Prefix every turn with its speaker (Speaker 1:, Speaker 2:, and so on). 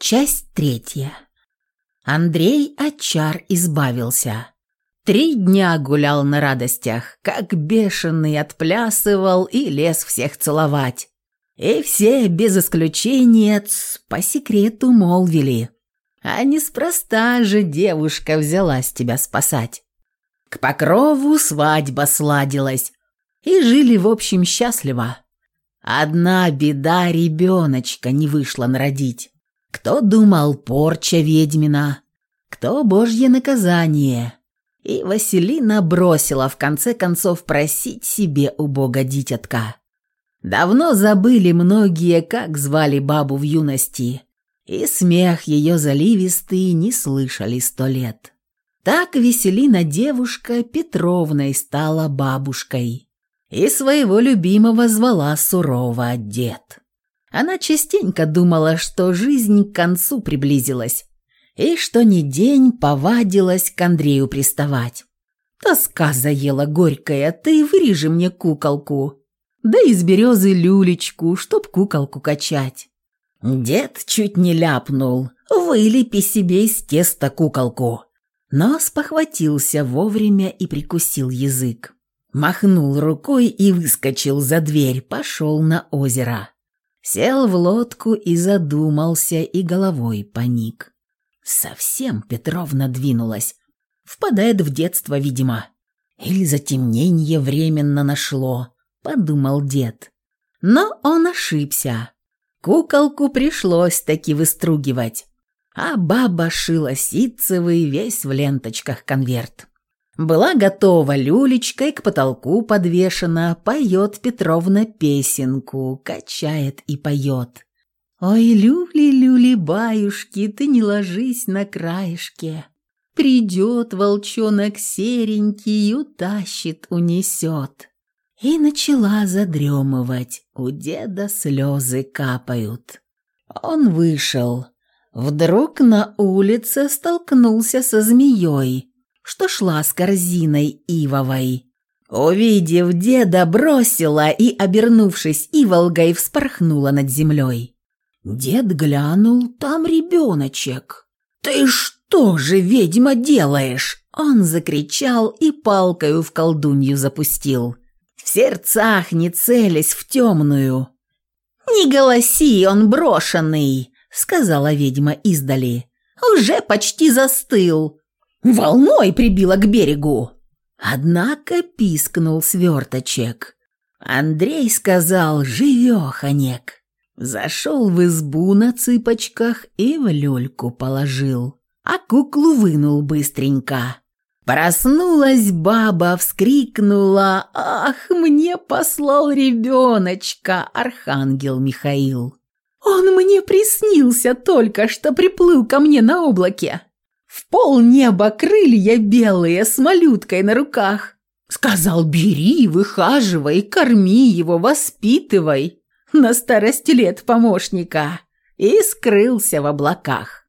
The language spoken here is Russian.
Speaker 1: Часть третья. Андрей от чар избавился. Три дня гулял на радостях, как бешеный отплясывал и лез всех целовать. И все, без исключения, по секрету молвили. А неспроста же девушка взялась тебя спасать. К покрову свадьба сладилась, и жили, в общем, счастливо. Одна беда ребеночка не вышла народить. Кто думал порча ведьмина, кто божье наказание. И Василина бросила в конце концов просить себе у бога дитятка. Давно забыли многие, как звали бабу в юности, и смех ее заливистый не слышали сто лет. Так Веселина девушка Петровной стала бабушкой и своего любимого звала сурово дед. Она частенько думала, что жизнь к концу приблизилась, и что ни день повадилась к Андрею приставать. Тоска заела горькая, ты вырежи мне куколку, да из березы люлечку, чтоб куколку качать. Дед чуть не ляпнул, вылепи себе из теста куколку. Но спохватился вовремя и прикусил язык. Махнул рукой и выскочил за дверь, пошел на озеро. Сел в лодку и задумался, и головой поник. Совсем Петровна двинулась. Впадает в детство, видимо. Или затемнение временно нашло, подумал дед. Но он ошибся. Куколку пришлось таки выстругивать. А баба шила ситцевый весь в ленточках конверт. Была готова люлечкой, к потолку подвешена, поет Петровна песенку, качает и поет. «Ой, люли-люли, баюшки, ты не ложись на краешке. Придет волчонок серенький, утащит, унесет». И начала задремывать, у деда слезы капают. Он вышел. Вдруг на улице столкнулся со змеей, что шла с корзиной ивовой. Увидев деда, бросила и, обернувшись иволгой, вспорхнула над землей. Дед глянул, там ребеночек. «Ты что же, ведьма, делаешь?» Он закричал и палкою в колдунью запустил. В сердцах не целясь в темную. «Не голоси, он брошенный!» — сказала ведьма издали. «Уже почти застыл волной прибило к берегу. Однако пискнул сверточек. Андрей сказал «живеханек». Зашел в избу на цыпочках и в люльку положил, а куклу вынул быстренько. Проснулась баба, вскрикнула «Ах, мне послал ребеночка, архангел Михаил!» «Он мне приснился только что приплыл ко мне на облаке!» В пол неба крылья белые с малюткой на руках. Сказал, бери, выхаживай, корми его, воспитывай. На старости лет помощника. И скрылся в облаках.